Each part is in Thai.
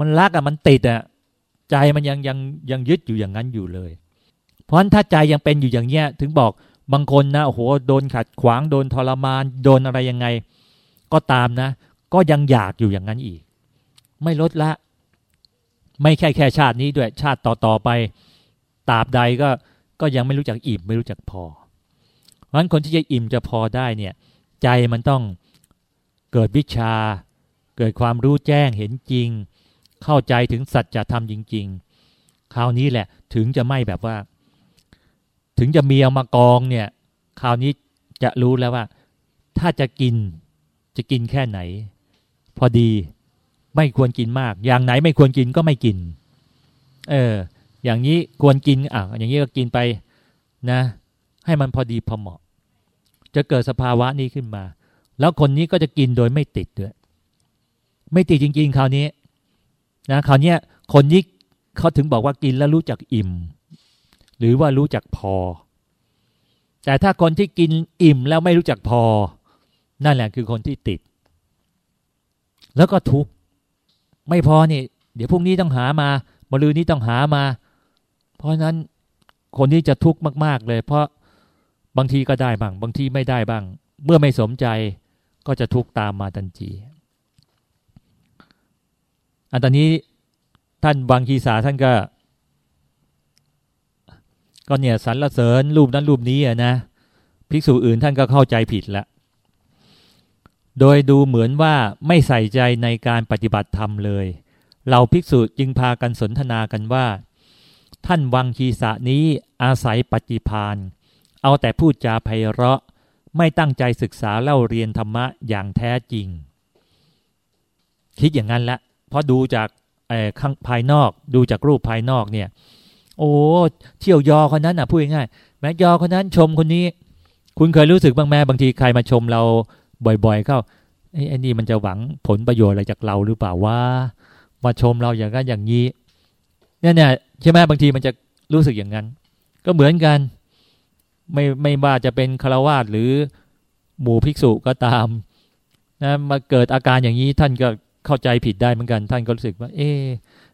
มันรักอะมันติดอะใจมันยังยังยังยึดอยู่อย่างนั้นอยู่เลย เพราะฉะนั้นถ้าใจยังเป็นอยู่อย่างเนี้ยถึงบอกบางคนนะโอ้โหโดนขัดขวางโดนทรมานโดนอะไรยังไง ก็ตามนะ ก็ยังอยากอยู่อย่างนั้นอีก ไม่ลดละ ไม่แค่แค่ชาตินี้ด้วยชาติต่อต่อไปตราบใดก็ก็ยังไม่รู้จักอิ่มไม่รู้จักพอ เพราะฉะนั้นคนที่จะอิ่มจะพอได้เนี่ย ใจมันต้องเกิดวิชา เกิดความรู้แจ้งเห็นจริง เข้าใจถึงสัจธรรมจริง ๆ คราวนี้แหละ ถึงจะไม่แบบว่า ถึงจะมีเอามากองเนี่ย คราวนี้จะรู้แล้วว่า ถ้าจะกินจะกินแค่ไหน พอดีไม่ควรกินมาก อย่างไหนไม่ควรกินก็ไม่กิน เออ อย่างนี้ควรกินอะอย่างนี้ก็กินไปนะ ให้มันพอดีพอเหมาะ จะเกิดสภาวะนี้ขึ้นมา แล้วคนนี้ก็จะกินโดยไม่ติดด้วย ไม่ติดจริง ๆ คราวนี้ นะคราวนี้คนนี้เขาถึงบอกว่ากินแล้วรู้จักอิ่ม หรือว่ารู้จักพอ แต่ถ้าคนที่กินอิ่มแล้วไม่รู้จักพอ นั่นแหละคือคนที่ติด แล้วก็ทุกข์ไม่พอนี่เดี๋ยวพรุ่งนี้ต้องหามาบรืนนี้ต้องหามา เพราะนั้นคนที่จะทุกข์มาก ๆ เลย เพราะบางทีก็ได้บ้าง บางทีไม่ได้บ้าง เมื่อไม่สมใจก็จะทุกข์ตามมาทันที อันตอนนี้ท่านบางคีสาท่านก็ ก็เนี่ยสรรเสริญรูปนั้นรูปนี้อะนะภิกษุอื่นท่านก็เข้าใจผิดละโดยดูเหมือนว่าไม่ใส่ใจในการปฏิบัติธรรมเลย เราภิกษุจึงพากันสนทนากันว่า ท่านวังคีสะนี้อาศัยปฏิพานเอาแต่พูดจาไพเราะ ไม่ตั้งใจศึกษาเล่าเรียนธรรมะอย่างแท้จริง คิดอย่างนั้นละ พราะดูจากข้างภายนอก ดูจากรูปภายนอกเนี่ย โอ้เที่ยวยอคนนั้นอะพูดง่ายแม้ยอคนนั้นชมคนนี้ คุณเคยรู้สึกบ้างแม่บางทีใครมาชมเราบ่อย ๆ เข้าไอ้นี่มันจะหวังผลประโยชน์อะไรจากเราหรือเปล่าว่ามาชมเราอย่างนั้นอย่างนี้เนี่ยเนี่ยใช่ไหมบางทีมันจะรู้สึกอย่างนั้น ก็เหมือนกัน ไม่ไม่ว่าจะเป็นคารวาสหรือหมู่ภิกษุก็ตามนะมาเกิดอาการอย่างนี้ท่านก็ เข้าใจผิดได้เหมือนกัน ท่านก็รู้สึกว่า เอ๊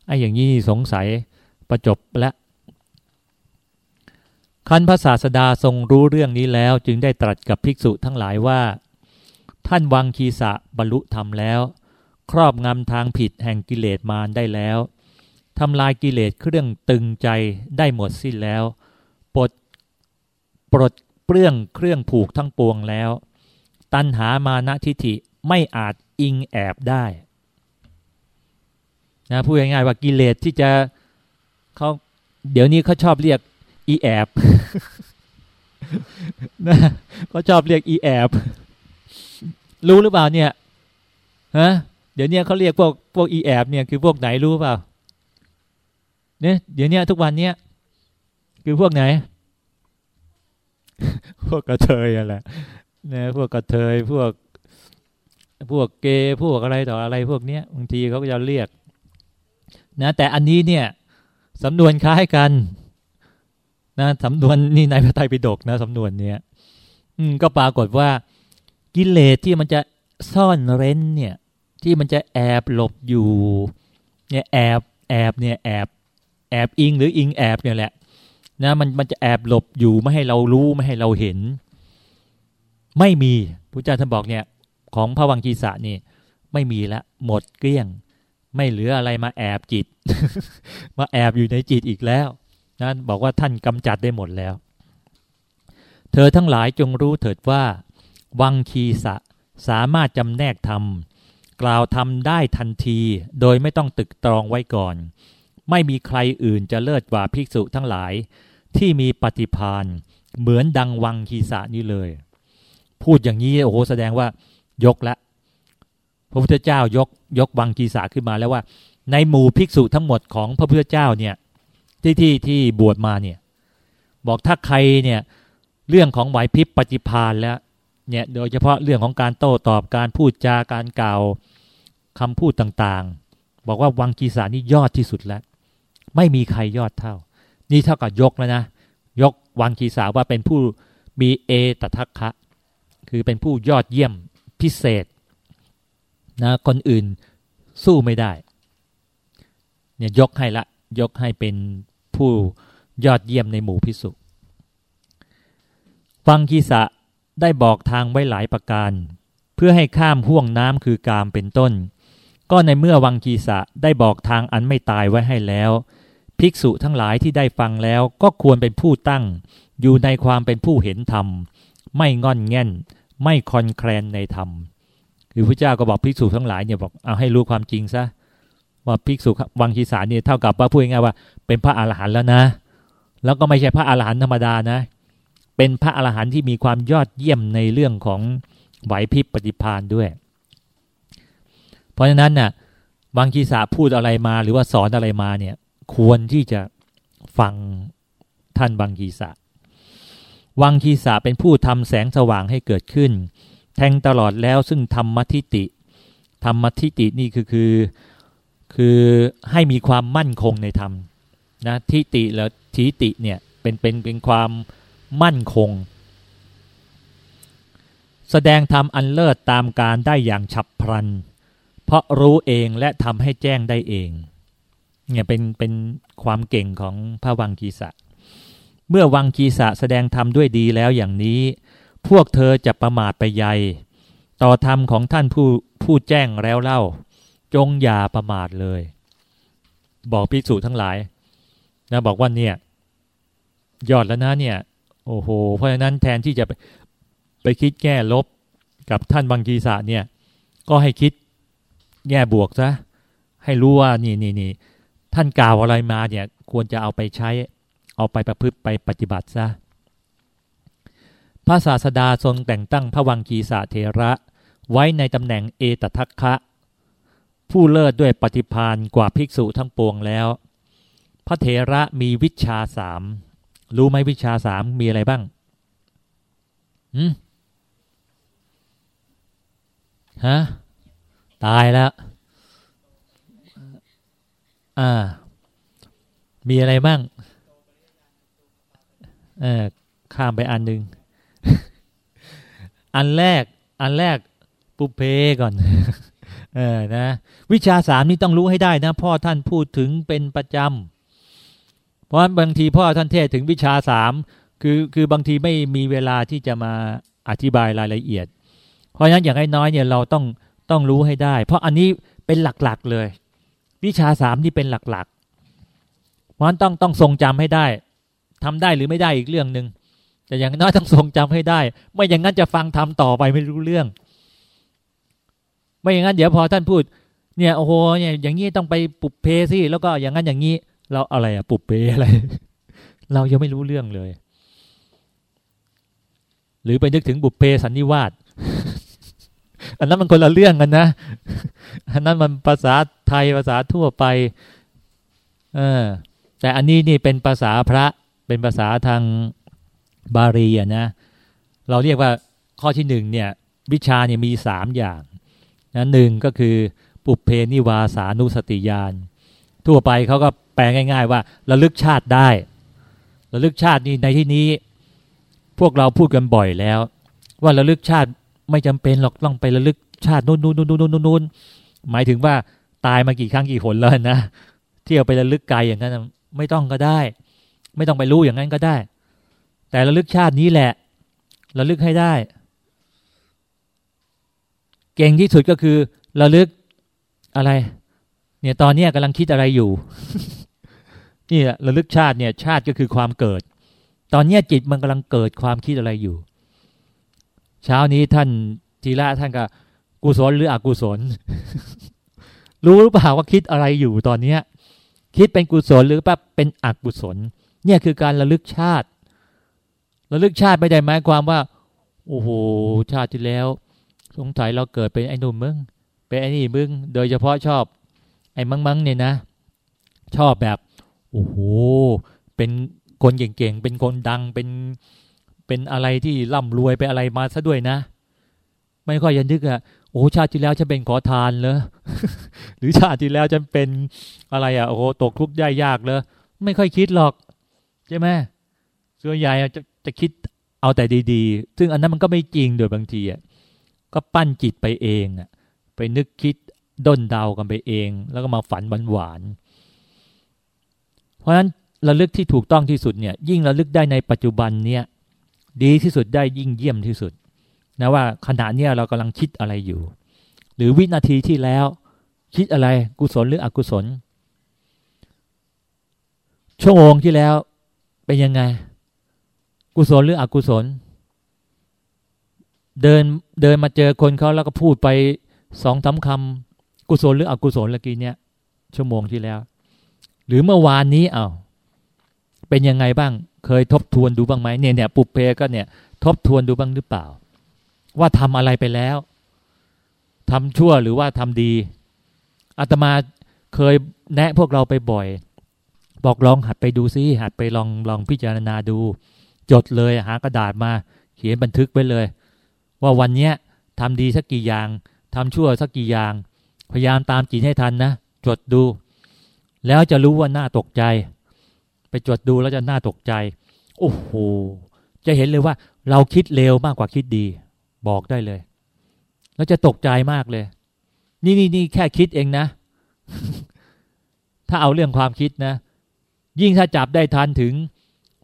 ไอ้อย่างนี้สงสัยประจบแล้วคันพระศาสดาทรงรู้เรื่องนี้แล้ว จึงได้ตรัสกับภิกษุทั้งหลายว่า ท่านวังคีสะบรรลุธรรมแล้ว ครอบงำทางผิดแห่งกิเลสมารได้แล้วทำลายกิเลสเครื่องตึงใจได้หมดสิ้นแล้ว ปลดปลดเปลื้องเครื่องผูกทั้งปวงแล้ว ตัณหามานะทิฐิไม่อาจอิงแอบได้ นะพูดง่ายๆว่ากิเลสที่จะเขาเดี๋ยวนี้เขาชอบเรียกอีแอบนะเขาชอบเรียกอีแอบรู้หรือเปล่าเนี่ยฮะเดี๋ยวนี้เขาเรียกพวกพวกอีแอบเนี่ยคือพวกไหนรู้เปล่าเนี่ยเดี๋ยวนี้ทุกวันเนี้ยคือพวกไหน พวกกระเทยอะไรนะพวกกระเทยพวก พวกเกย์พวกอะไรต่ออะไรพวกเนี้ยบางทีเขาก็จะเรียก นะแต่อันนี้เนี่ยสำนวนคล้ายกันนะสำนวนนี่ในพระไตรปิฎกนะสำนวนเนี้ยอืมก็ปรากฏว่ากิเลสที่มันจะซ่อนเร้นเนี่ย ที่มันจะแอบหลบอยู่ เนี่ยแอบแอบเนี่ยแอบแอบอิงหรืออิงแอบเนี่ยแหละนะมันมันจะแอบหลบอยู่ไม่ให้เรารู้ไม่ให้เราเห็น ไม่มีพระเจ้าท่านบอกเนี่ย ของพระวังคีสะนี่ ไม่มีละหมดเกลี้ยง ไม่เหลืออะไรมาแอบจิต มาแอบอยู่ในจิตอีกแล้วนะบอกว่าท่านกำจัดได้หมดแล้ว เธอทั้งหลายจงรู้เถิดว่า วังคีสะสามารถจำแนกธรรมกล่าวทำได้ทันที โดยไม่ต้องตึกตรองไว้ก่อน ไม่มีใครอื่นจะเลิศกว่าภิกษุทั้งหลาย ที่มีปฏิพานเหมือนดังวังคีสะนี้เลย พูดอย่างนี้โอ้โหแสดงว่ายกละ ระพุทธเจ้ายกยกวังกีสาขึ้นมาแล้วว่า ในหมู่ภิกษุทั้งหมดของพระพุทธเจ้าเนี่ยที่ที่ที่บวชมาเนี่ย บอกถ้าใครเนี่ยเรื่องของไหวพริบปฏิพานแล้วเนี่ยโดยเฉพาะเรื่องของการโต้ตอบการพูดจาการกล่าวคำพูดต่างๆ บอกว่าวังกีสานี่ยอดที่สุดแล้ว ไม่มีใครยอดเท่า นี่เท่ากับยกแล้วนะ ยกวังกีสาว่าเป็นผู้มีเอตทัคคะ คือเป็นผู้ยอดเยี่ยมพิเศษ นะคนอื่นสู้ไม่ได้เนี่ยยกให้ละ ยกให้เป็นผู้ยอดเยี่ยมในหมู่พิสุฟังคีสะได้บอกทางไว้หลายประการ เพื่อให้ข้ามห่วงน้ำคือกามเป็นต้น ก็ในเมื่อวังคีสะได้บอกทางอันไม่ตายไว้ให้แล้ว ภิกษุทั้งหลายที่ได้ฟังแล้วก็ควรเป็นผู้ตั้ง อยู่ในความเป็นผู้เห็นธรรม ไม่งอนแง่น ไม่คอนแคลนในธรรม คือพระเจ้าก็บอกภิกษุทั้งหลายเนี่ยบอกเอาให้รู้ความจริงซะว่าภิกษุวังคีสาเนี่ยเท่ากับว่าพูดง่ายว่าเป็นพระอาหารหันต์แล้วนะ แล้วก็ไม่ใช่พระอาหารหันต์ธรรมดานะ เป็นพระอาหารหันต์ที่มีความยอดเยี่ยมในเรื่องของไหวพริบปฏิพานด้วย เพราะฉะนั้นน่ะวังคีสาพูดอะไรมาหรือว่าสอนอะไรมาเนี่ย ควรที่จะฟังท่านวังคีสาวังคีสาเป็นผู้ทำแสงสว่างให้เกิดขึ้น แทงตลอดแล้วซึ่งธรรมทิติธรรมทิตินี่คือคือคือให้มีความมั่นคงในธรรมนะทิติแล้วทิติเนี่ยเป็นเป็นเป็นความมั่นคง แสดงธรรมอันเลิศตามการได้อย่างฉับพลัน เพราะรู้เองและทำให้แจ้งได้เองเนี่ยเป็นเป็นความเก่งของพระวังกีสะ เมื่อวังกีสะแสดงธรรมด้วยดีแล้วอย่างนี้ พวกเธอจะประมาทไปใหญ่ต่อธรรมของท่านผู้ผู้แจ้งแล้วเล่า จงอย่าประมาทเลย บอกภิกษุทั้งหลายนะบอกว่าเนี่ย ยอดแล้วนะเนี่ย โอ้โห เพราะฉะนั้นแทนที่จะไปไปคิดแก้ลบกับท่านบางกีสะเนี่ย ก็ให้คิดแง่บวกซะให้รู้ว่านี่นี่นี่ท่านกล่าวอะไรมาเนี่ย ควรจะเอาไปใช้ เอาไปประพฤติไปปฏิบัติซะ พระศาสดาทรงแต่งตั้งพระวังกีสะเทระ ไว้ในตำแหน่งเอตทัคคะ ผู้เลิศด้วยปฏิพานกว่าภิกษุทั้งปวงแล้ว พระเถระมีวิชาสามรู้ไหมวิชาสามมีอะไรบ้างหืมฮะตายแล้ว อ่า มีอะไรบ้าง เออข้ามไปอันหนึ่ง อันแรก อันแรกปุเพก่อน เออนะ วิชาสามนี่ต้องรู้ให้ได้นะ พ่อท่านพูดถึงเป็นประจำเพราะบางทีพ่อท่านเทศถึงวิชาสามคือคือบางทีไม่มีเวลาที่จะมาอธิบายรายละเอียด เพราะฉะนั้นอย่างน้อยเนี่ยเราต้องต้องรู้ให้ได้ เพราะอันนี้เป็นหลักๆเลย วิชาสามนี่เป็นหลักๆเพราะฉะนั้นต้องต้องทรงจำให้ได้ทำได้หรือไม่ได้อีกเรื่องหนึ่ง แต่อย่างน้อยต้องทรงจำให้ได้ ไม่อย่างนั้นจะฟังทำต่อไปไม่รู้เรื่อง ไม่อย่างนั้นเดี๋ยวพอท่านพูด เนี่ยโอ้โหเนี่ยอย่างนี้ต้องไปปุบเพสิแล้วก็อย่างนั้นอย่างนี้ เราอะไรอะปุบเพอะไร เรายังไม่รู้เรื่องเลย หรือไปนึกถึงบุพเพสันนิวาสอันนั้นมันคนละเรื่องกันนะอันนั้นมันภาษาไทยภาษาทั่วไปเออแต่อันนี้นี่เป็นภาษาพระเป็นภาษาทาง บาลีอะนะเราเรียกว่าข้อที่หนึ่งเนี่ยวิชาเนี่ยมีสามอย่างนะหนึ่งก็คือปุเพนิวาสานุสติญาณทั่วไปเขาก็แปลง่าย ๆ ว่าระลึกชาติได้ระลึกชาตินี่ในที่นี้ พวกเราพูดกันบ่อยแล้ว ว่าระลึกชาติไม่จำเป็นหรอกต้องไประลึกชาตินู่นนู่นนู่นนู่นนู่นหมายถึงว่าตายมากี่ครั้งกี่หนแล้วนะเที่ยวไประลึกไกลอย่างนั้นไม่ต้องก็ได้ ไม่ต้องไปรู้อย่างนั้นก็ได้ แต่ระลึกชาตินี้แหละระลึกให้ได้ เก่งที่สุดก็คือระลึกอะไร เนี่ยตอนนี้กำลังคิดอะไรอยู่นี่แหละระลึกชาติเนี่ย ชาติก็คือความเกิด ตอนนี้จิตมันกำลังเกิดความคิดอะไรอยู่ เช้านี้ท่านทีละท่านก็กุศลหรืออกุศล รู้หรือเปล่าว่าคิดอะไรอยู่ตอนเนี้ย คิดเป็นกุศลหรือว่าเป็นอกุศล เนี่ยคือการระลึกชาติ ระลึกชาติไม่ได้หมายความว่า โอ้โห ชาติที่แล้ว สงสัยเราเกิดเป็นไอ้นุ่มมึง เป็นไอ้นี่มึง โดยเฉพาะชอบ ไอ้มังมังเนี่ยนะ ชอบแบบ โอ้โห เป็นคนเก่งๆ เป็นคนดัง เป็น เป็นอะไรที่ร่ำรวยไปอะไรมาซะด้วยนะ ไม่ค่อยยันนึกอะโอ้ชาติที่แล้วฉันเป็นขอทานเลยหรือชาติที่แล้วฉันเป็นอะไรอะโอ้โหตกทุกข์ได้ยากเลยไม่ค่อยคิดหรอก ใช่ไหม ส่วนใหญ่จะจะคิดเอาแต่ดีๆ ซึ่งอันนั้นมันก็ไม่จริงโดยบางทีอะก็ปั้นจิตไปเองอะไปนึกคิดด้นเดากันไปเอง แล้วก็มาฝันหวานๆเพราะฉะนั้นระลึกที่ถูกต้องที่สุดเนี่ย ยิ่งระลึกได้ในปัจจุบันเนี่ย ดีที่สุดได้ยิ่งเยี่ยมที่สุด นะว่าขณะเนี้ยเรากำลังคิดอะไรอยู่ หรือวินาทีที่แล้ว คิดอะไรกุศลหรืออกุศล ชั่วโมงที่แล้วเป็นยังไง กุศลหรืออกุศล เดินเดินมาเจอคนเขาแล้วก็พูดไปสองสาคำกุศลหรืออกุศลเมื่อกี้เนี้ยชั่วโมงที่แล้ว หรือเมื่อวานนี้เอา้าเป็นยังไงบ้าง เคยทบทวนดูบ้างไหมเนี่ยเนี่ยปุเพก็เนี่ย ทบทวนดูบ้างหรือเปล่า ว่าทำอะไรไปแล้วทำชั่วหรือว่าทำดีอาตมาเคยแนะพวกเราไปบ่อย บอกลองหัดไปดูซิหัดไปลองลองพิจารณาดู จดเลยหากระดาษมา เขียนบันทึกไว้เลย ว่าวันเนี้ยทำดีสักกี่อย่างทำชั่วสักกี่อย่าง พยายามตามจิตให้ทันนะจดดู แล้วจะรู้ว่าน่าตกใจ ไปจดดูแล้วจะน่าตกใจ โอ้โหจะเห็นเลยว่า เราคิดเร็วมากกว่าคิดดี บอกได้เลย แล้วจะตกใจมากเลย นี่นี่นี่แค่คิดเองนะ ถ้าเอาเรื่องความคิดนะ ยิ่งถ้าจับได้ทันถึง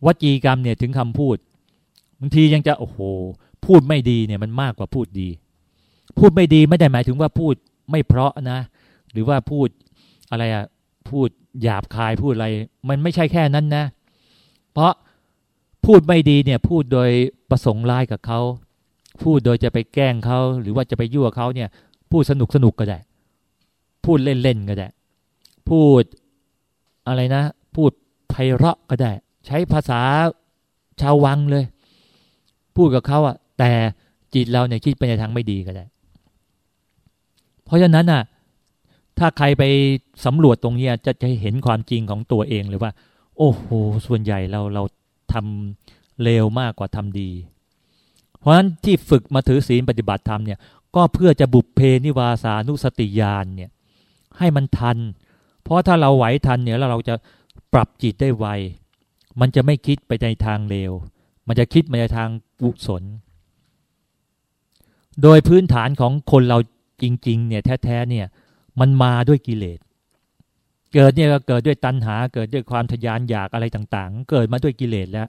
วจีกรรมเนี่ยถึงคำพูดบางทียังจะโอ้โห พูดไม่ดีเนี่ยมันมากกว่าพูดดี พูดไม่ดีไม่ได้หมายถึงว่าพูดไม่เพราะนะ หรือว่าพูดอะไรอะพูดหยาบคายพูดอะไร มันไม่ใช่แค่นั้นนะ เพราะพูดไม่ดีเนี่ยพูดโดยประสงค์ร้ายกับเขาพูดโดยจะไปแกล้งเขาหรือว่าจะไปยั่วเขาเนี่ย พูดสนุกสนุกก็ได้ พูดเล่นๆก็ได้ พูดอะไรนะ พูดไพเราะก็ได้ ใช้ภาษาชาววังเลย พูดกับเขาอะแต่จิตเราเนี่ยคิดไปในทางไม่ดีก็ได้เพราะฉะนั้นอะถ้าใครไปสำรวจตรงนี้จะจะเห็นความจริงของตัวเองเลยว่า โอ้โหส่วนใหญ่เราเราทำเลวมากกว่าทำดี เพราะฉะนั้นที่ฝึกมาถือศีลปฏิบัติธรรมเนี่ย ก็เพื่อจะบุพเพนิวาสานุสติญาณเนี่ย ให้มันทัน เพราะถ้าเราไหวทันเนี่ยแล้วเราจะปรับจิตได้ไว มันจะไม่คิดไปในทางเลว มันจะคิดไปในทางกุศล โดยพื้นฐานของคนเราจริง ๆ เนี่ยแท้ๆเนี่ย มันมาด้วยกิเลส เกิดเนี่ยก็เกิดด้วยตัณหา เกิดด้วยความทยานอยากอะไรต่าง ๆ เกิดมาด้วยกิเลสแล้ว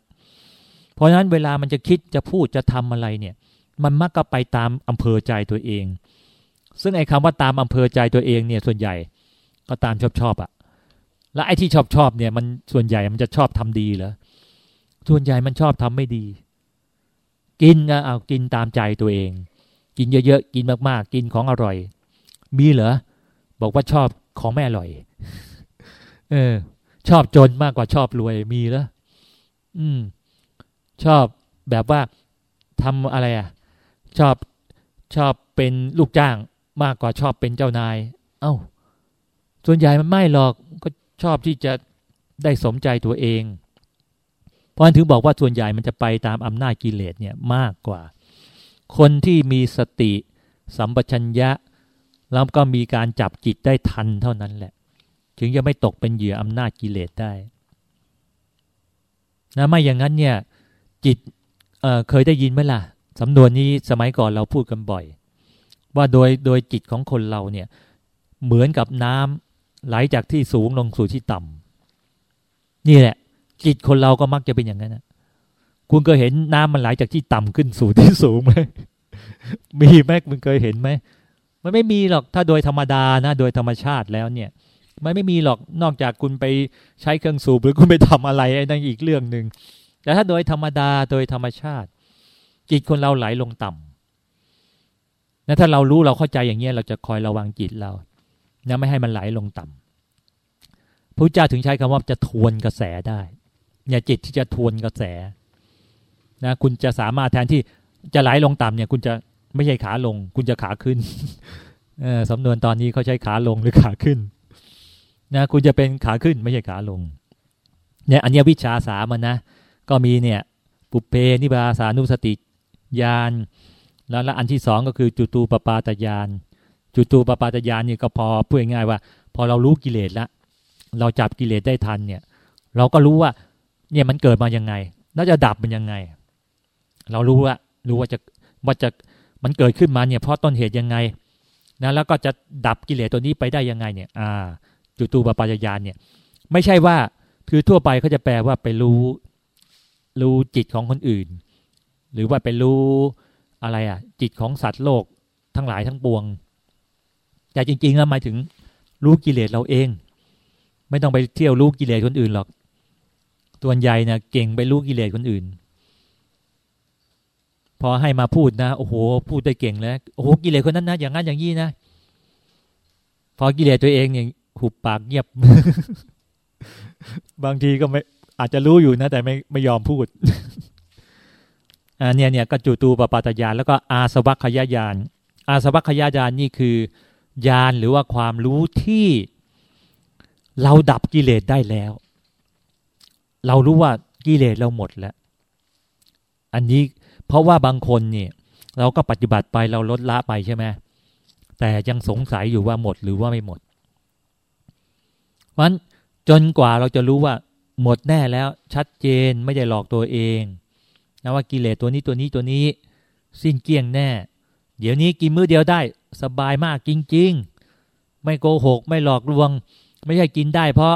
เพราะฉะนั้นเวลามันจะคิดจะพูดจะทำอะไรเนี่ย มันมักก็ไปตามอำเภอใจตัวเอง ซึ่งไอ้คำว่าตามอำเภอใจตัวเองเนี่ยส่วนใหญ่ก็ตามชอบชอบอะ แล้วไอ้ที่ชอบชอบเนี่ย มันส่วนใหญ่มันจะชอบทำดีเหรอส่วนใหญ่มันชอบทำไม่ดี กินก็เอากินตามใจตัวเอง กินเยอะๆกินมากๆ กินของอร่อย มีเหรอบอกว่าชอบของแม่อร่อย เออ ชอบจนมากกว่าชอบรวยมีแล้วอืม ชอบแบบว่าทำอะไรอะ ชอบชอบเป็นลูกจ้างมากกว่าชอบเป็นเจ้านาย เอา้า ส่วนใหญ่มันไม่หรอก ก็ ชอบที่จะได้สมใจตัวเอง เพราะนั้นถึงบอกว่าส่วนใหญ่มันจะไปตามอำนาจกิเลสเนี่ยมากกว่า คนที่มีสติ สัมปชัญญะ แล้วก็มีการจับจิตได้ทันเท่านั้นแหละ ถึงจะไม่ตกเป็นเหยื่ออำนาจกิเลสได้นะไม่อย่างนั้นเนี่ยจิตเเคยได้ยินไหมล่ะสำนวนนี้สมัยก่อนเราพูดกันบ่อย ว่าโดยโดยจิตของคนเราเนี่ยเหมือนกับน้ำ ไหลจากที่สูงลงสู่ที่ต่ำนี่แหละ จิตคนเราก็มักจะเป็นอย่างนั้นนะคุณเคยเห็นน้ำมันไหลจากที่ต่ำขึ้นสู่ที่สูงไหมมีไหมคุณเคยเห็นไหมมันไม่มีหรอกถ้าโดยธรรมดานะ โดยธรรมชาติแล้วเนี่ย มันไม่มีหรอกนอกจากคุณไปใช้เครื่องสูบหรือคุณไปทำอะไรไอ้นั่นอีกเรื่องหนึ่งแต่ถ้าโดยธรรมดาโดยธรรมชาติ จิตคนเราไหลลงต่ำนะถ้าเรารู้เราเข้าใจอย่างเงี้ยเราจะคอยระวังจิตเรา นะไม่ให้มันไหลลงต่ำพระเจ้าถึงใช้คำว่าจะทวนกระแสได้ เนี่ยจิตที่จะทวนกระแสนะคุณจะสามารถแทนที่จะไหลลงต่ำเนี่ย คุณจะไม่ใช่ขาลง คุณจะขาขึ้นสำนวนตอนนี้เขาใช้ขาลงหรือขาขึ้นนะคุณจะเป็นขาขึ้นไม่ใช่ขาลง เนี่ยอันนี้วิชาสามันนะ ก็มีเนี่ย ปุเพนิบาสานุสติญาณแล้วอันที่สองก็คือจุตูปปาตญาณ จุตูปปาตญาณนี่ก็พอพูดง่ายว่า พอเรารู้กิเลสล้วเราจับกิเลสได้ทันเนี่ย เราก็รู้ว่า เนี่ยมันเกิดมายังไง แล้วจะดับมันยังไง เรารู้ว่ารู้ว่าจะว่าจะมันเกิดขึ้นมาเนี่ยเพราะต้นเหตุยังไงนะแล้วก็จะดับกิเลสตัวนี้ไปได้ยังไงเนี่ย อ่า จุตูปปายาณเนี่ย ไม่ใช่ว่าคือทั่วไปเขาจะแปลว่าไปรู้ รู้จิตของคนอื่น หรือว่าไปรู้อะไรอะ จิตของสัตว์โลกทั้งหลายทั้งปวง แต่จริงๆแล้วหมายถึงรู้กิเลสเราเอง ไม่ต้องไปเที่ยวรู้กิเลสคนอื่นหรอกตัวนใหญ่นะเก่งไปรู้กิเลสคนอื่น พอให้มาพูดนะโอ้โห พูดได้เก่งแล้วโอ้โหกิเลสคนนั้นนะอย่างนั้นอย่างนี้นะพอกิเลสตัวเองอย่างหุบปากเงียบ บางทีก็ไม่อาจจะรู้อยู่นะ แต่ไม่ไม่ยอมพูดอ่าเนี่ยเนี่ยก็จูตูปปาตยานแล้วก็อาสวัคยายานอาสวัคยายานนี่คือ ญาณหรือว่าความรู้ที่เราดับกิเลสได้แล้ว เรารู้ว่ากิเลสเราหมดแล้ว อันนี้เพราะว่าบางคนเนี่ย เราก็ปฏิบัติไปเราลดละไปใช่ไหมแต่ยังสงสัยอยู่ว่าหมดหรือว่าไม่หมดมันจนกว่าเราจะรู้ว่าหมดแน่แล้วชัดเจนไม่ได้หลอกตัวเองนะว่ากิเลสตัวนี้ตัวนี้ตัวนี้ สิ้นเกลี้ยงแน่ เดี๋ยวนี้กินมื้อเดียวได้ สบายมากจริง ๆ ไม่โกหก ไม่หลอกลวง ไม่ใช่กินได้เพราะ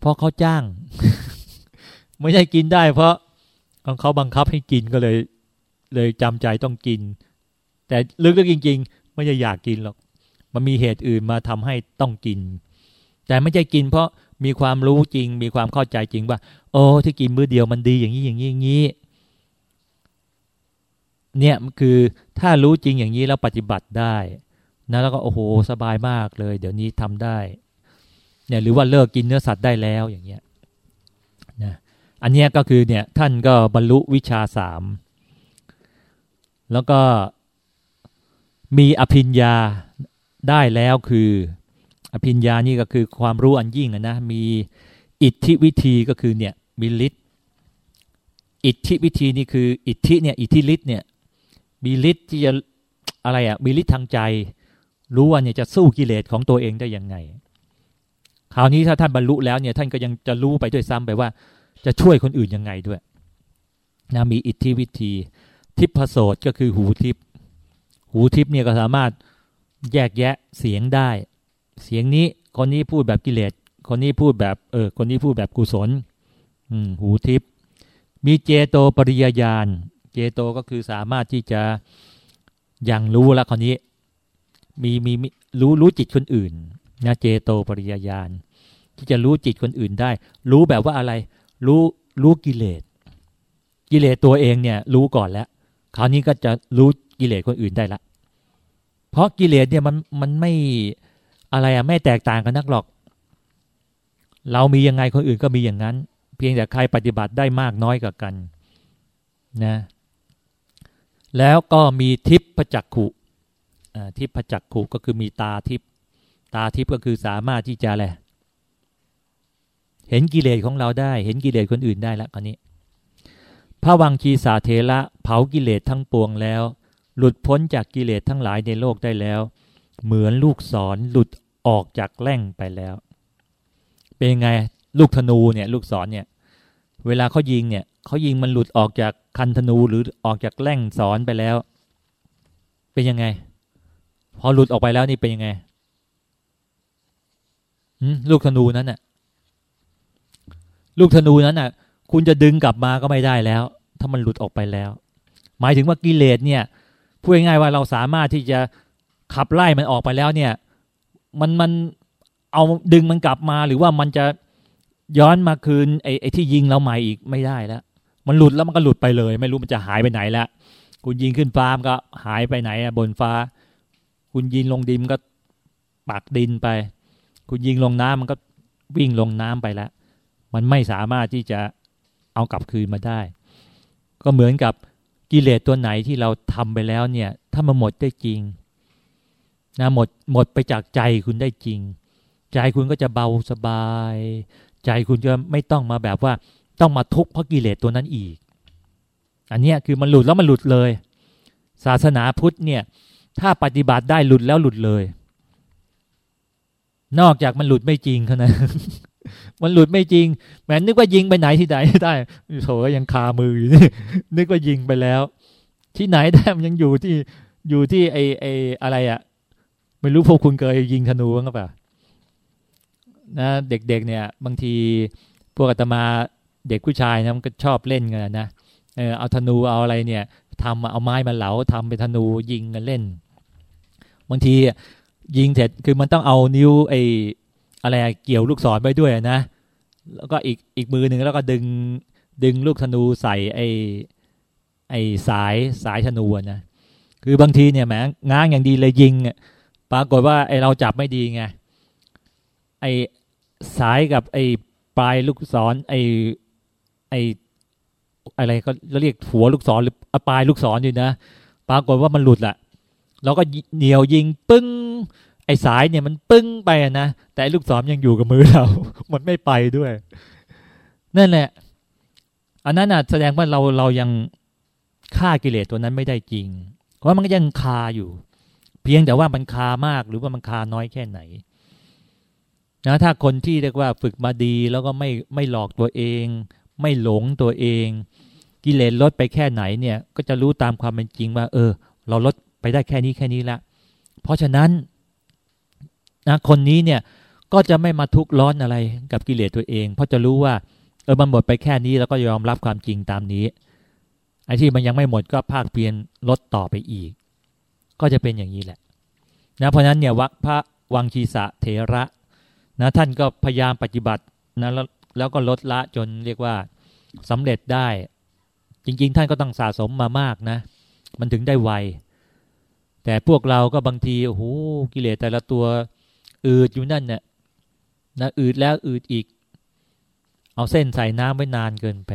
เพราะเขาจ้าง ไม่ใช่กินได้เพราะเขาบังคับให้กินก็เลย เลยจำใจต้องกิน แต่ลึกๆจริง ๆ ไม่ใช่อยากกินหรอก มันมีเหตุอื่นมาทำให้ต้องกิน แต่ไม่ใช่กินเพราะมีความรู้จริง มีความเข้าใจจริงว่า โอ้ที่กินมื้อเดียวมันดีอย่างนี้อย่างนี้อย่างนี้ เนี่ยคือถ้ารู้จริงอย่างนี้แล้วปฏิบัติได้นะแล้วก็โอ้โหสบายมากเลย เดี๋ยวนี้ทำได้เนี่ยหรือว่าเลิกกินเนื้อสัตว์ได้แล้วอย่างเงี้ยนะอันนี้ก็คือเนี่ยท่านก็บรรลุวิชาสามแล้วก็มีอภิญญาได้แล้วคือ อภิญญานี่ก็คือความรู้อันยิ่งนะมีอิทธิวิธีก็คือเนี่ยมีฤทธิ์อิทธิวิธีนี่คือ อิทธิเนี่ยอิทธิฤทธิ์เนี่ย มีฤทธิ์ที่จะอะไรอะ่ะมีฤทธิ์ทางใจ รู้ว่าเนี่ยจะสู้กิเลสของตัวเองได้ยังไง คราวนี้ถ้าท่านบรรลุแล้วเนี่ย ท่านก็ยังจะรู้ไปด้วยซ้ำไปว่า จะช่วยคนอื่นยังไงด้วยนะมีอิทธิวิธี ทิพโสตก็คือหูทิพหูทิพเนี่ยก็สามารถแยกแยะเสียงได้ เสียงนี้คนนี้พูดแบบกิเลสคนนี้พูดแบบเออคนนี้พูดแบบกุศล อืหูทิพมีเจโตปริยญาณ เจโตก็คือสามารถที่จะยังรู้แล้วคนนี้ มีมีรู้รู้จิตคนอื่นนะเจโตปริยญาณที่จะรู้จิตคนอื่นได้ รู้แบบว่าอะไร รู้รู้กิเลสกิเลสตัวเองเนี่ย รู้ก่อนแล้ว คราวนี้ก็จะรู้กิเลสคนอื่นได้ละ เพราะกิเลสเนี่ยมันมันไม่อะไรอะไม่แตกต่างกันนักหรอก เรามียังไงคนอื่นก็มีอย่างนั้น เพียงแต่ใครปฏิบัติได้มากน้อยกว่ากัน นะ แล้วก็มีทิพพจักขุทิพพจักขุก็คือมีตาทิพตาทิพก็คือสามารถที่จะแหละเห็นกิเลสของเราได้ เห็นกิเลสคนอื่นได้แล้วคนนี้ พระวังคีสาเทระเผากิเลสทั้งปวงแล้ว หลุดพ้นจากกิเลสทั้งหลายในโลกได้แล้ว เหมือนลูกศรหลุดออกจากแล่งไปแล้ว เป็นไงลูกธนูเนี่ย ลูกศรเนี่ย เวลาเขายิงเนี่ยเขายิงมันหลุดออกจากคันธนูหรือออกจากแล่งศรไปแล้ว เป็นยังไง พอหลุดออกไปแล้วนี่เป็นยังไงลูกธนูนั้นน่ะ ลูกธนูนั้นน่ะ คุณจะดึงกลับมาก็ไม่ได้แล้ว ถ้ามันหลุดออกไปแล้ว หมายถึงว่ากิเลสเนี่ยพูดง่ายๆว่าเราสามารถที่จะขับไล่มันออกไปแล้วเนี่ย มันมันเอาดึงมันกลับมาหรือว่ามันจะ ย้อนมาคืนไอ้ไอ้ที่ยิงเราใหม่อีกไม่ได้แล้ว มันหลุดแล้วมันก็หลุดไปเลย ไม่รู้มันจะหายไปไหนแล้วคุณยิงขึ้นฟ้ามันก็หายไปไหนอะบนฟ้า คุณยิงลงดินก็ปักดินไป คุณยิงลงน้ำมันก็วิ่งลงน้ำไปแล้ว มันไม่สามารถที่จะเอากลับคืนมาได้ ก็เหมือนกับกิเลสตัวไหนที่เราทำไปแล้วเนี่ย ถ้ามันหมดได้จริงนะหมดหมดไปจากใจคุณได้จริง ใจคุณก็จะเบาสบาย ใจคุณจะไม่ต้องมาแบบว่าต้องมาทุกข์เพราะกิเลสตัวนั้นอีก อันนี้คือมันหลุดแล้วมันหลุดเลย ศาสนาพุทธเนี่ย ถ้าปฏิบัติได้หลุดแล้วหลุดเลย นอกจากมันหลุดไม่จริงเท่านั้นมันหลุดไม่จริง แม้นึกว่ายิงไปไหนที่ไหนได้โถยังคามืออยู่นี่นึกว่ายิงไปแล้ว ที่ไหนได้มันยังอยู่ที่อยู่ที่ไอไออะไรอะไม่รู้พวกคุณเคยยิงธนูบ้างหรือเปล่า นะเด็กๆเนี่ยบางทีพวกอาตมาเด็กผู้ชายนะมันก็ชอบเล่นกันนะเออเอาธนูเอาอะไรเนี่ยทำเอาไม้มาเหลาทำเป็นธนูยิงกันเล่น บางทียิงเสร็จคือมันต้องเอานิ้วไอ้อะไรเกี่ยวลูกศรไปด้วยนะ แล้วก็อีกอีกมือหนึ่งแล้วก็ดึงดึงลูกธนูใส่ไอ้ไอ้สายสายธนูนะคือบางทีเนี่ยแหมง้างอย่างดีเลยยิงปรากฏว่าไอ้เราจับไม่ดีไงไอ้ สายกับไอ้ปลายลูกศรไอ้ไอ้อะไรก็เรียกหัวลูกศรหรือปลายลูกศรอยู่นะปรากฏว่ามันหลุดละเราก็เหนียวยิงปึ้ง ไอ้สายเนี่ยมันปึ้งไปนะแต่ลูกศรยังอยู่กับมือเรา มันไม่ไปด้วย นั่นแหละ อันนั้นนะแสดงว่าเราเรายังฆ่ากิเลสตัวนั้นไม่ได้จริง เพราะมันก็ยังคาอยู่ เพียงแต่ว่ามันคามากหรือว่ามันคาน้อยแค่ไหน นะถ้าคนที่เรียกว่าฝึกมาดีแล้วก็ไม่ไม่หลอกตัวเอง ไม่หลงตัวเอง กิเลสลดไปแค่ไหนเนี่ย ก็จะรู้ตามความเป็นจริงว่า เออ เราลดไปได้แค่นี้แค่นี้ละ เพราะฉะนั้นนะคนนี้เนี่ยก็จะไม่มาทุกข์ร้อนอะไรกับกิเลสตัวเอง เพราะจะรู้ว่า เออมันหมดไปแค่นี้แล้วก็ยอมรับความจริงตามนี้ไอ้ที่มันยังไม่หมดก็ภาคเพียนลดต่อไปอีก ก็จะเป็นอย่างนี้แหละนะเพราะฉะนั้นเนี่ยวัพระวังคีสะเถระ นะท่านก็พยายามปฏิบัตินะแล้วแล้วก็ลดละจนเรียกว่าสำเร็จได้ จริง ๆ ท่านก็ต้องสะสมมามากนะ มันถึงได้ไว แต่พวกเราก็บางทีโอ้โหกิเลสแต่ละตัวอืดอยู่นั่นเนี่ยนะอืดแล้วอืดอีก เอาเส้นใส่น้ำไว้นานเกินไป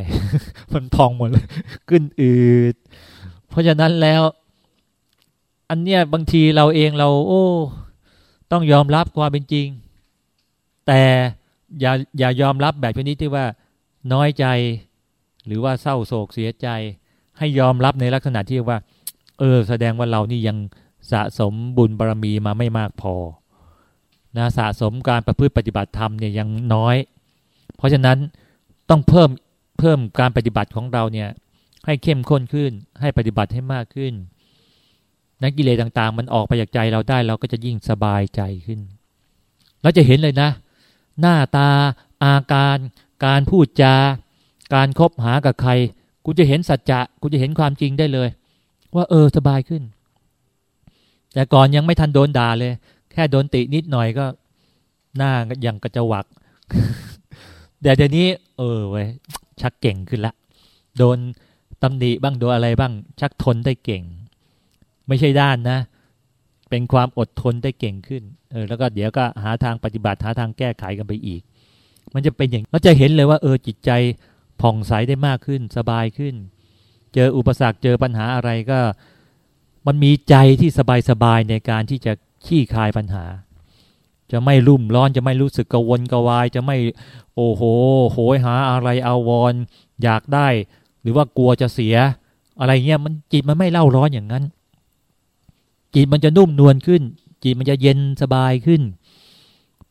มันพองหมดเลยขึ้นอืด เพราะฉะนั้นแล้ว อันเนี้ยบางทีเราเองเรา โอ้ ต้องยอมรับความเป็นจริง แต่อย่าอย่ายอมรับแบบนี้ที่ว่าน้อยใจ หรือว่าเศร้าโศกเสียใจ ให้ยอมรับในลักษณะที่ว่า เออ แสดงว่าเรานี่ยังสะสมบุญบารรมีมาไม่มากพอนะสะสมการประพฤติปฏิบัติธรรมเนี่ยยังน้อย เพราะฉะนั้นต้องเพิ่มเพิ่มการปฏิบัติของเราเนี่ย ให้เข้มข้นขึ้น ให้ปฏิบัติให้มากขึ้นนักกิเลสต่างๆ มันออกไปจากใจเราได้เราก็จะยิ่งสบายใจขึ้นเราจะเห็นเลยนะ หน้าตา อาการ การพูดจา การครบหากับใคร กูจะเห็นสัจจะกูจะเห็นความจริงได้เลย ว่าเออสบายขึ้น แต่ก่อนยังไม่ทันโดนด่าเลย แค่โดนตินิดหน่อยก็ หน้าอย่างกระจวักแต่เดี๋ยวนี้ เออเว้ยชักเก่งขึ้นละ โดนตำหนิบ้างโดนอะไรบ้าง ชักทนได้เก่ง ไม่ใช่ด้านนะ เป็นความอดทนได้เก่งขึ้น เออแล้วก็เดี๋ยวก็หาทางปฏิบัติหาทางแก้ไขกันไปอีก มันจะเป็นอย่างเราจะเห็นเลยว่าเออจิตใจผ่องใสได้มากขึ้นสบายขึ้น เจออุปสรรคเจอปัญหาอะไรก็ มันมีใจที่สบายๆในการที่จะขี้คายปัญหา จะไม่รุ่มร้อนจะไม่รู้สึกกวนกวาย จะไม่โอ้โห โหยหาอะไรเอาวอนอยากได้ หรือว่ากลัวจะเสีย อะไรเงี้ยมันจิตมันไม่เล่าร้อนอย่างนั้น จิตมันจะนุ่มนวลขึ้น จิตมันจะเย็นสบายขึ้น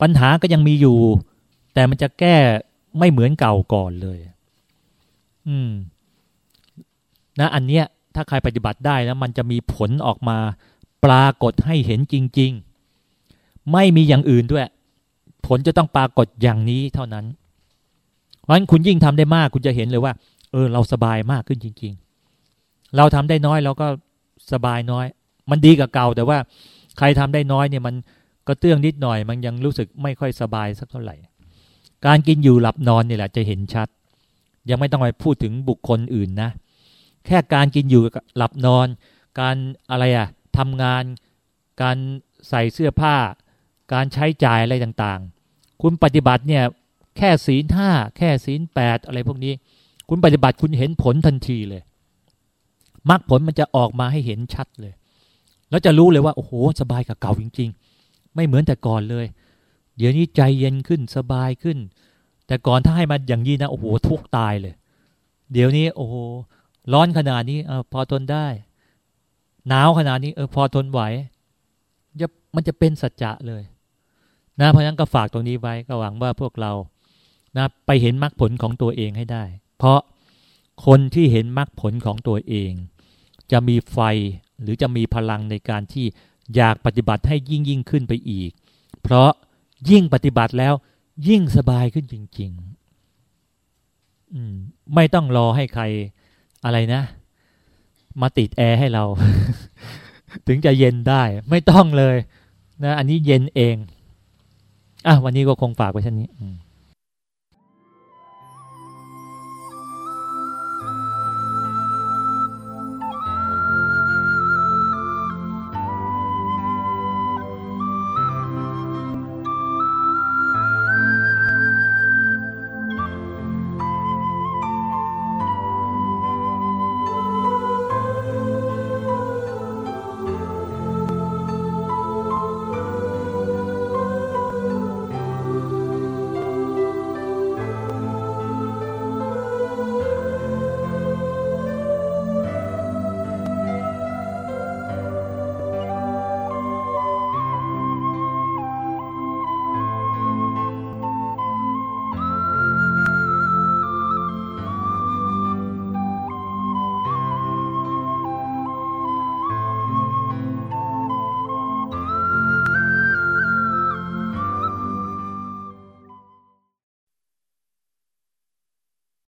ปัญหาก็ยังมีอยู่ แต่มันจะแก้ไม่เหมือนเก่าก่อนเลย อืม นะอันเนี้ย ถ้าใครปฏิบัติได้นะมันจะมีผลออกมา ปรากฏให้เห็นจริง ๆ ไม่มีอย่างอื่นด้วย ผลจะต้องปรากฏอย่างนี้เท่านั้นเพราะฉะนั้นคุณยิ่งทำได้มาก คุณจะเห็นเลยว่า เออ เราสบายมากขึ้นจริง ๆ เราทำได้น้อยเราก็สบายน้อย มันดีกับเก่าแต่ว่า ใครทำได้น้อยเนี่ยมันก็เตื้องนิดหน่อย มันยังรู้สึกไม่ค่อยสบายสักเท่าไหร่ การกินอยู่หลับนอนนี่แหละจะเห็นชัด ยังไม่ต้องไปพูดถึงบุคคลอื่นนะ แค่การกินอยู่หลับนอน การอะไรอะทำงาน การใส่เสื้อผ้า การใช้จ่ายอะไรต่างๆ คุณปฏิบัติเนี่ยแค่ศีลห้าแค่ศีลแปดอะไรพวกนี้ คุณปฏิบัติคุณเห็นผลทันทีเลยมรรคผลมันจะออกมาให้เห็นชัดเลย แล้วจะรู้เลยว่า โอ้โห สบายกับเก่าจริง ๆ ไม่เหมือนแต่ก่อนเลย เดี๋ยวนี้ใจเย็นขึ้นสบายขึ้น แต่ก่อนถ้าให้มาอย่างนี้นะโอ้โหทุกตายเลย เดี๋ยวนี้โอ้โหร้อนขนาดนี้เอพอทนได้หนาวขนาดนี้เออพอทนไหวจะมันจะเป็นสัจจะเลย นะเพราะฉะนั้นก็ฝากตรงนี้ไว้ก็หวังว่าพวกเรานะไปเห็นมรรคผลของตัวเองให้ได้ เพราะคนที่เห็นมรรคผลของตัวเอง จะมีไฟ หรือจะมีพลังในการที่อยากปฏิบัติให้ยิ่งยิ่งขึ้นไปอีก เพราะยิ่งปฏิบัติแล้วยิ่งสบายขึ้นจริงๆไม่ต้องรอให้ใครอะไรนะ มาติดแอร์ให้เรา ถึงจะเย็นได้ ไม่ต้องเลย นะ อันนี้เย็นเอง อะวันนี้ก็คงฝากไว้เช่นนี้